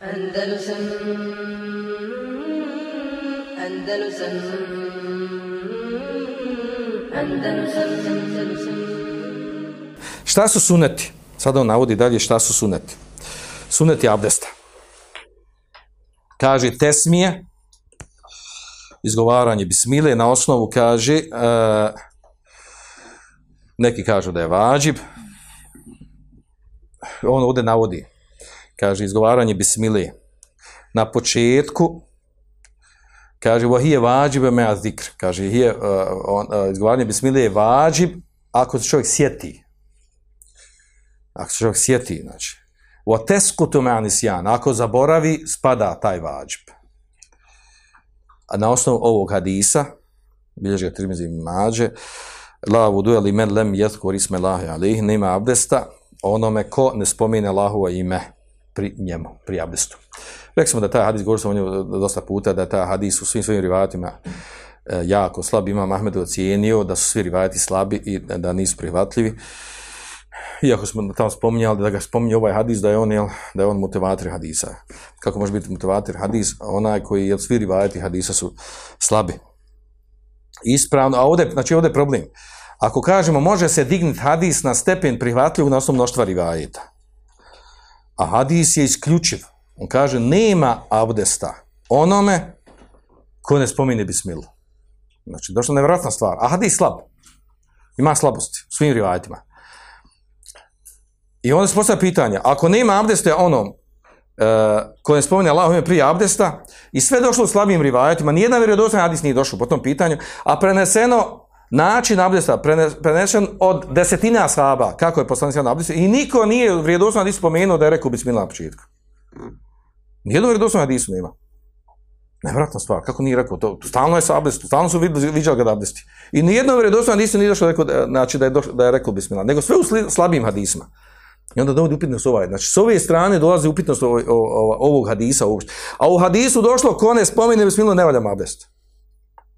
Andalusam Andalusam Andalusam Andalusam Šta su suneti? Sada on navodi dalje šta su suneti. Suneti abdesta. Kaže tesmije, izgovaranje bismile, na osnovu kaže, uh, neki kažu da je vađib, on ovdje navodi, kaže izgovaranje bismile, na početku, kaže, vahije vađibe me zikr, kaže, hije, uh, on, uh, izgovaranje bismile je vađib, ako se čovjek sjeti, ako se čovjek sjeti, znači, Wa teskutu me anisjan, ako zaboravi, spada taj vađib. A na osnovu ovog hadisa, bilježi ga trimizi mađe, la vudu ali men lem jetkur isme lahi alih, nema abdesta, onome ko ne spomine Allahova ime pri njemu, pri abdestu. Rekli smo da taj hadis, govorio sam o njemu dosta puta, da taj hadis u svim svojim rivatima e, jako slab, Imam Ahmed ocijenio da su svi rivati slabi i da nisu prihvatljivi. Iako smo tamo spominjali da ga spominje ovaj hadis da je on, jel, da je on motivator hadisa. Kako može biti motivator hadis? Onaj koji, jel, svi rivati hadisa su slabi. Ispravno, a ovdje, znači ovdje je problem. Ako kažemo može se dignuti hadis na stepen prihvatljivog na osnovu mnoštva rivajeta. A hadis je isključiv. On kaže nema abdesta onome ko ne spomine bismilu. Znači, došla nevjerojatna stvar. A hadis slab. Ima slabosti u svim rivajetima. I onda se postavlja pitanje, ako nema abdesta onom uh, ne spomine Allah ime prije abdesta i sve došlo u slabim rivajetima, nijedan vjerodostan hadis nije došao po tom pitanju, a preneseno način abdesta, prenesen od desetina sahaba, kako je poslanik na abdestu, i niko nije vrijedosno hadis spomenuo da je rekao bismillah na početku. Nijedno vrijedosno hadisu nema. Nevratna stvar, kako nije rekao to? Stalno je sa abdestu, stalno su vidjeli ga da abdesti. I nijedno vjerodostan hadisu nije došlo da, rekao, znači, da, je došlo, da je rekao bismillah, nego sve u slabim hadisma. I onda dovodi upitnost ovaj. Znači, s ove strane dolazi upitnost ovog, ovog hadisa. uopšte. A u hadisu došlo, ko ne spomine bismillah, ne valjam abdest.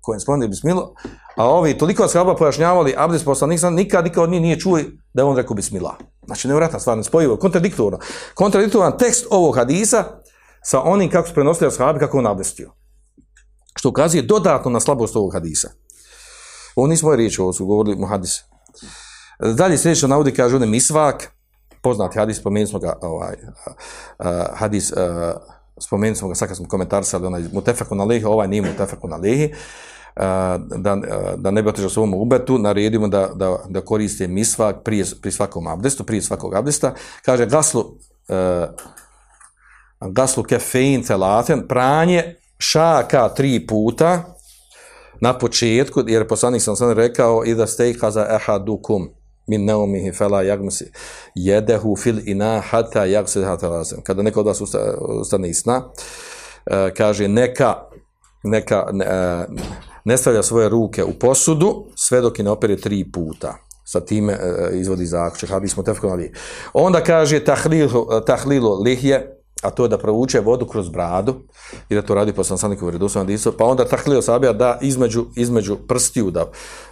Ko spomenu bismilo. A ovi, toliko ashaba pojašnjavali, abdest poslanik sam, nikad, nikad od njih nije čuo da je on rekao bismila. Znači, nevratna stvar, ne spojivo, kontradiktorno. Kontradiktoran tekst ovog hadisa sa onim kako su prenosili ashabi, kako on abdestio. Što ukazuje dodatno na slabost ovog hadisa. Ovo nisu moje riječi, ovo su govorili mu hadise. Dalje sljedeće navodi, kaže, on je misvak, poznati hadis, pomenuli smo ga, ovaj, uh, hadis, uh, spomenuli smo ga, sad kad smo komentarisali, onaj mutefeku na lehi, ovaj nije mutefeku na lehi, eh, da, eh, da ne bi otišao svom ubetu, naredimo da, da, da koriste misvak prije, pri svakom abdestu, prije svakog abdesta, kaže, gaslu, uh, gaslu kefein telaten, pranje šaka tri puta, na početku, jer poslanik sam sam rekao, i da stejka za ehadukum, min naumihi fala yagmsi yadahu fil ina hatta yaghsil hatta lazim kada neko od vas ustane iz sna e, kaže neka neka ne, e, ne stavlja svoje ruke u posudu sve dok ne opere tri puta. Sa time e, e izvodi zaključak. Hadis smo tefkonali onda kaže tahlilu tahlilu lihje a to je da provuče vodu kroz bradu i da to radi po sansaniku vredosnom hadisu, pa onda tahlio sabija da između, između prstiju da,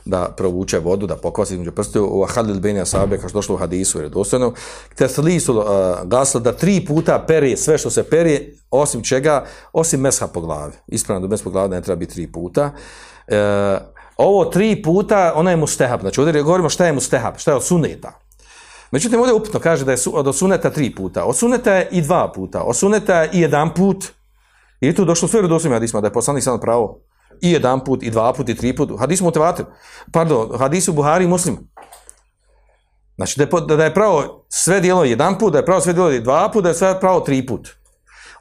da provuče vodu, da pokvasi između prstiju, u halil benja sabija, kao što došlo u hadisu vredosnom, te slisu uh, gasla da tri puta peri sve što se peri, osim čega, osim mesha po glavi. Ispravno da mes po glavi ne treba biti tri puta. E, ovo tri puta, ona je mustehab. Znači, ovdje govorimo šta je mustehab, šta je od suneta. Međutim, ovdje upitno kaže da je od osuneta tri puta. Osuneta je i dva puta. Osuneta je i jedan put. I tu došlo sve rodosvim hadisma, da je poslanik sam pravo i jedan put, i dva put, i tri put. Hadis mu tevatir. Pardon, hadis u Buhari i muslim. Znači, da je, da je pravo sve dijelo jedan put, da je pravo sve dijelo dva put, da je sve pravo tri put.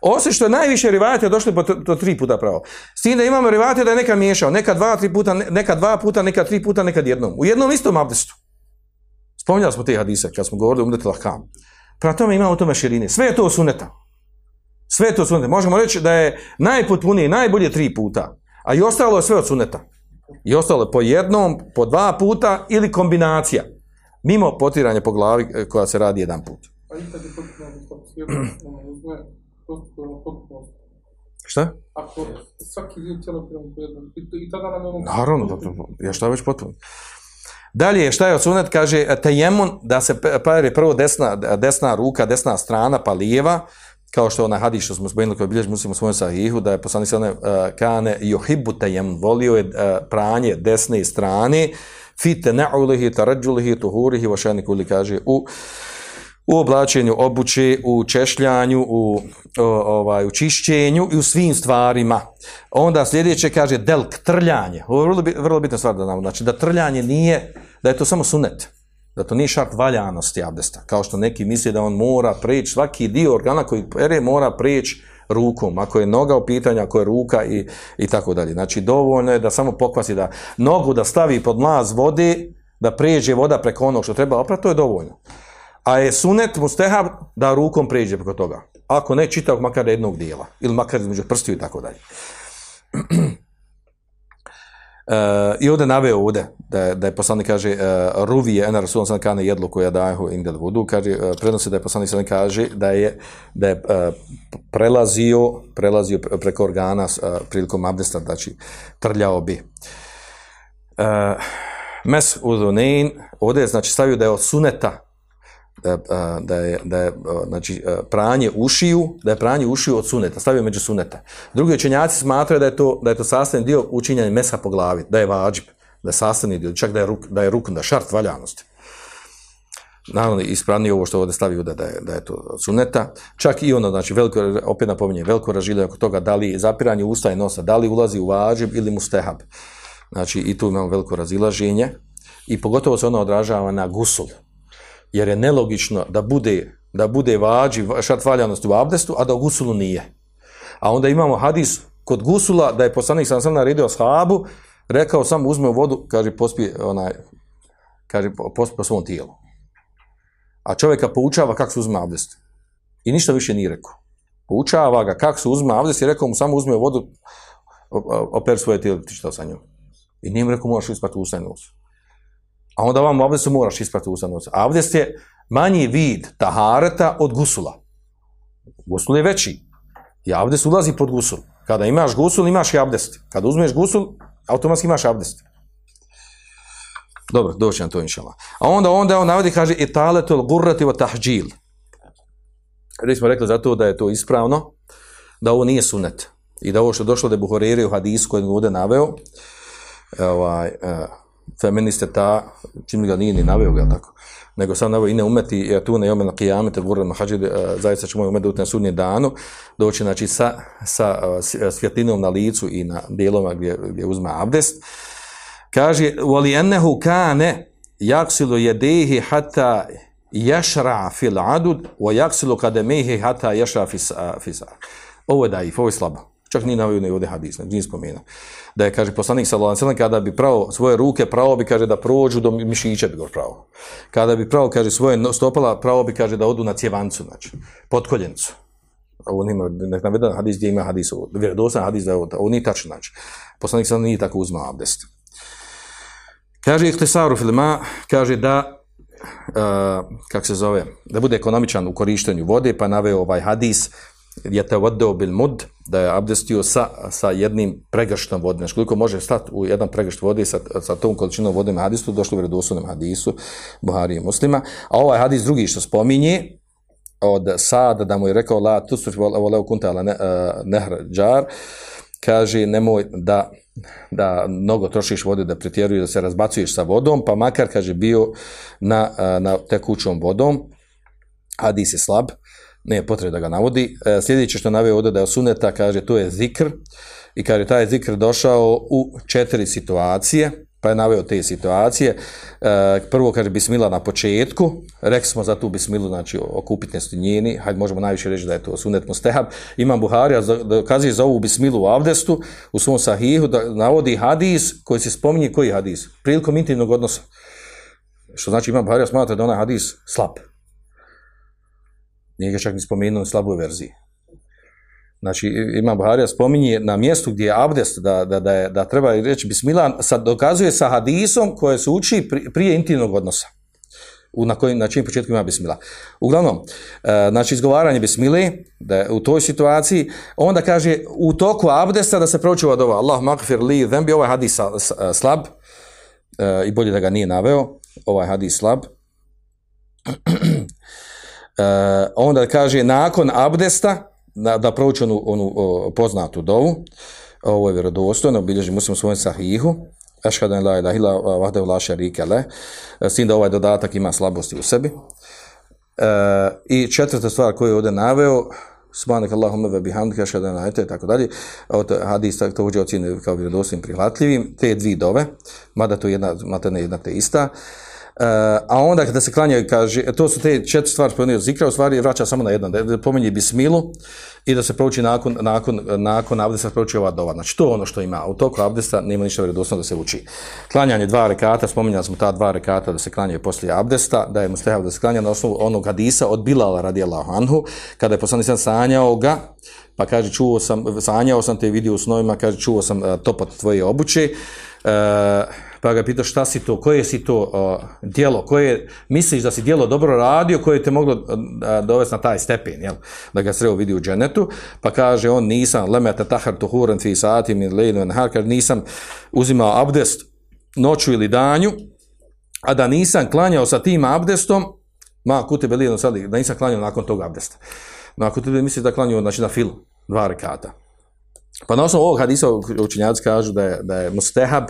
Osim što je najviše rivajate došli po to tri puta pravo. S tim da imamo rivajate da je neka miješao. Neka dva, tri puta, neka dva puta, neka tri puta, nekad jednom. U jednom istom abdestu. Spominjali smo te hadise kad smo govorili o umdeti lahkam. Prema tome imamo tome širine. Sve je to suneta. Sve je to suneta. Možemo reći da je najpotpunije, najbolje tri puta. A i ostalo je sve od suneta. I ostalo je po jednom, po dva puta ili kombinacija. Mimo potiranja po glavi e, koja se radi jedan put. A i je potpuno Šta? Ako svaki dio tijelo prema po jednom. I tada nam je ono... Naravno, ja šta već potpuno. Dalje, šta je od sunet? Kaže, tajemun, da se pari prvo desna, desna ruka, desna strana, pa lijeva, kao što je onaj hadis što smo spomenuli koji bilježi muslim u svojom sahihu, da je poslanik sa uh, e, kane johibu tajem, volio je uh, pranje desne strane, fite na'ulihi, tarađulihi, tuhurihi, vašani kuli kaže u u oblačenju obuće, u češljanju, u, o, ovaj, u čišćenju i u svim stvarima. Onda sljedeće kaže delk, trljanje. Ovo je vrlo, vrlo bitna stvar da nam, znači da trljanje nije, da je to samo sunet. Da to nije šart valjanosti abdesta. Kao što neki misle da on mora preći, svaki dio organa koji pere mora preći rukom. Ako je noga u pitanju, ako je ruka i, i tako dalje. Znači dovoljno je da samo pokvasi da nogu da stavi pod mlaz vode, da pređe voda preko onog što treba oprati, to je dovoljno. A je sunet mustehab da rukom pređe preko toga. Ako ne, čitav makar jednog dijela. Ili makar između prstiju i tako dalje. Uh, I ovdje naveo ovdje, da je, da je poslanik kaže, uh, ruvi je ena rasulom sam kane jedlo koja dajehu indel vudu, kaže, uh, prenosi da je poslanik sam kaže da je, da je uh, prelazio, prelazio preko organa uh, prilikom abdesta, znači trljao bi. Uh, mes uzunein, ovdje je znači stavio da je od suneta, da, da je, da je e, znači, pranje ušiju, da je pranje ušiju od suneta, stavio među suneta. Drugi učenjaci smatraju da je to, da je to sastavni dio učinjanja mesa po glavi, da je vađib, da je sastavni dio, čak da je, ruk, da je rukn, da je šart valjanosti. Naravno, ispravnije ovo što ovdje stavio da, da, je, da je to suneta. Čak i ono, znači, veliko, opet napominje, veliko ražilje oko toga da li zapiranje usta i nosa, da li ulazi u vađib ili mustehab. Znači, i tu imamo veliko razilaženje. I pogotovo se ono odražava na gusul jer je nelogično da bude da bude vađi šart valjanost u abdestu, a da u gusulu nije. A onda imamo hadis kod gusula da je poslanik sam sam naredio ashabu, rekao sam uzme vodu, kaže pospi onaj kaže pospi po svom tijelu. A čovjeka poučava kako se uzme abdest. I ništa više nije rekao. Poučava ga kako se uzme abdest i rekao mu samo uzme vodu oper svoje tijelo ti šta sa njom. I nije mu rekao moraš ispati usta i nos. A onda vam abdestu moraš isprati usta A Abdest je manji vid tahareta od gusula. Gusul je veći. I abdest ulazi pod gusul. Kada imaš gusul, imaš i abdest. Kada uzmeš gusul, automatski imaš abdest. Dobro, doći na to inšala. A onda onda on navodi, kaže, italetul gurrati wa tahđil. Rekli smo rekli zato da je to ispravno, da ovo nije sunet. I da ovo što je došlo da je Buhoriri u hadisu koji je ovdje naveo, ovaj, uh, feministe ta, čim ga nije ni naveo, ga tako, nego sam naveo ine umeti, ja tu ne na kijamete, gurran mahađid, e, zaista ćemo umet doći na sudnje danu, doći znači, sa, sa e, svjetlinom na licu i na dijeloma gdje, gdje uzme abdest. Kaže, wali ennehu kane, yaksilu jedehi hatta jašra fil adud, wa jaksilu kademehi hatta jašra fis Ovo je daif, ovo je slabo. Čak nije navio ni ovdje hadis, znači nije spomenuo. Da je, kaže, poslanik sallallahu alejhi kada bi pravo svoje ruke, pravo bi, kaže, da prođu do mišića bi go pravo. Kada bi pravo, kaže, svoje stopala, pravo bi, kaže, da odu na cjevancu, znači, pod koljencu. Ovo nima, nek naveden hadis gdje ima hadis, vjerodosan hadis da je ovo, ovo nije tačno, znači. Poslanik sallallahu nije tako uzmao abdest. Kaže, ihtisaru filma, kaže da, uh, kak se zove, da bude ekonomičan u korištenju vode, pa naveo ovaj hadis, je te vodeo bil mud, da je abdestio sa, sa jednim pregrštom vode. Znači, koliko može stati u jedan pregršt vode sa, sa tom količinom vode na hadisu, došlo u vredosunem hadisu Buhari i muslima. A ovaj hadis drugi što spominje, od Sada, da mu je rekao, la tusuf voleo kunta ala ne, uh, nehr džar, kaže, nemoj da, da mnogo trošiš vode, da pretjeruješ, da se razbacuješ sa vodom, pa makar, kaže, bio na, eh, na tekućom vodom, hadis je slab, ne potrebe da ga navodi. E, sljedeće što navio ovdje da je osuneta, kaže, to je zikr. I kaže, taj zikr došao u četiri situacije, pa je naveo te situacije. E, prvo, kaže, bismila na početku. Rekli smo za tu bismilu, znači, o njeni. Hajde, možemo najviše reći da je to sunet mustehab. Imam Buharija, dokazuje za ovu bismilu u avdestu, u svom sahihu, da navodi hadis koji se spominje, koji hadis? Prilikom intimnog odnosa. Što znači, imam Buharija smatra da onaj hadis slab. Nije ga čak ni spomenuo u slaboj verziji. Znači, ima Buharija spominje na mjestu gdje je abdest, da, da, da, je, da treba reći bismillah, sad dokazuje sa hadisom koje se uči prije intimnog odnosa. U, na, kojim, na čim početku ima bismillah. Uglavnom, e, znači, izgovaranje bismile, da je u toj situaciji, onda kaže, u toku abdesta da se pročuva dova, Allah makfir li, then ovaj hadis slab, e, i bolje da ga nije naveo, ovaj hadis slab, Eh, onda kaže nakon abdesta, da, da prouči onu, onu o, poznatu dovu, ovo je vjerodostojno, bilježi muslim u sahihu, ašhadan la ilaha illa vahdehu la sharika le, s tim da ovaj dodatak ima slabosti u sebi. E, I četvrta stvar koju je ovdje naveo, Subhanak Allahumma wa bihamdika ashhadu an la ilaha illa anta tako dalje. Od hadis to uđe ocjene kao vjerodostojnim prihvatljivim te dvi dove, mada to jedna mada ne jedna te ista. Uh, Eh, a onda kada se klanjaju, kaže, to su te četiri stvari spomenuo zikra, u stvari vraća samo na jedno, da pominje bismilu i da se prouči nakon, nakon, nakon abdesta prouči ova dova. Znači, to je ono što ima. U toku abdesta nema ništa vjerodostojno da se uči. Klanjanje dva rekata, spominjali smo ta dva rekata da se klanjaju poslije abdesta, da je mustahav da se klanja na osnovu onog hadisa od Bilala radijallahu anhu, kada je poslanik sam sanjao ga, pa kaže, čuo sam, sanjao sam te vidio u snovima, kaže, čuo sam eh, uh, topat tvoje obuće, uh, pa ga pita šta si to, koje si to uh, dijelo, koje misliš da si dijelo dobro radio, koje te moglo uh, dovesti na taj stepen, jel? da ga sreo vidi u dženetu, pa kaže on nisam, lemete tahar tuhuran fi sati min lejnu en har, nisam uzimao abdest noću ili danju, a da nisam klanjao sa tim abdestom, ma kute belijeno sad, da nisam klanjao nakon tog abdesta. No ako ti misliš da klanjao znači, na filu, dva rekata. Pa na osnovu ovog hadisa učinjaci kažu da je, da je mustehab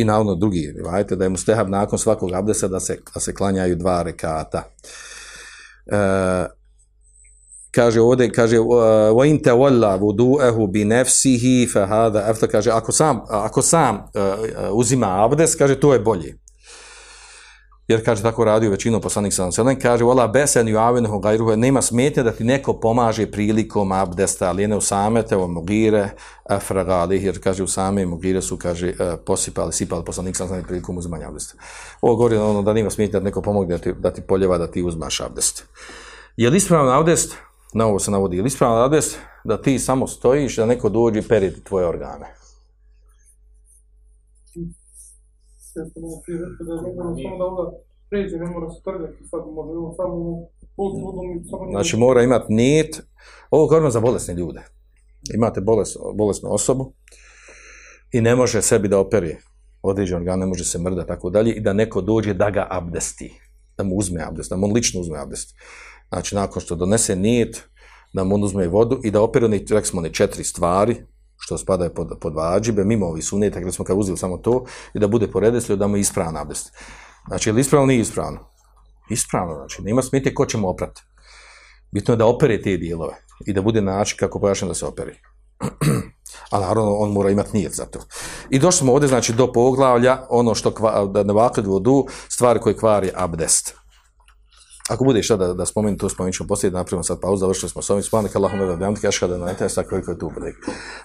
i navodno drugi, vajte, da je mustehab nakon svakog abdesa da se, da se klanjaju dva rekata. E, kaže ovdje, kaže e, wa in tawalla wudu'ahu bi nafsihi fa hada afta kaže ako sam ako sam uh, uzima abdes kaže to je bolje jer kaže tako radio većinom poslanik sallallahu alejhi ve sellem. Kaže wala besen yu'awinuhu ghayruhu nema smetnje da ti neko pomaže prilikom abdesta ali ne usamete o mogire afragali jer kaže usame mogire su kaže e, posipali sipali poslanik sallallahu alejhi prilikom uzimanja abdesta. Ovo govori ono da nema smetnje da neko pomogne da ti, da ti poljeva da ti uzmaš abdest. Je li ispravan abdest? Na ovo se navodi. Je li ispravan abdest? Da ti samo stojiš da neko dođe i peri tvoje organe. Često mu da dobro samo da onda pređe, ne mora se sad može on samo. Znači mora imati nit, ovo govorimo za bolesne ljude. Imate boles, bolesnu osobu i ne može sebi da operi određen organ, ne može se mrda, tako dalje, i da neko dođe da ga abdesti, da mu uzme abdest, da mu on lično uzme abdest. Znači, nakon što donese nit, da mu on uzme vodu i da operi, rekli smo, ne četiri stvari, što spada pod, pod vađibe, mimo ovih suneta, gdje smo kad uzeli samo to, i da bude po redeslju, da mu je ispravan abdest. Znači, je li ispravno, nije ispravno? Ispravno, znači, nema smetje ko će mu oprati. Bitno je da opere te dijelove i da bude način kako pojašnjeno da se operi. Ali naravno, on mora imati nijet za to. I došli smo ovdje, znači, do poglavlja, ono što, kva, da ne vakli vodu, stvari koje kvari abdest. Ako bude šta da, da spomenu, to spomenut ćemo poslije, da napravimo sad pauzu, završili smo s ovim spanak, Allahum eva bihamdik, ašhada na ente, sa koliko je tu bude.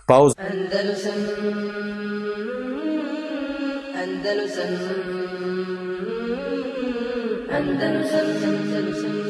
Pauza. Andalusam Andalusam Andalusam Andalusam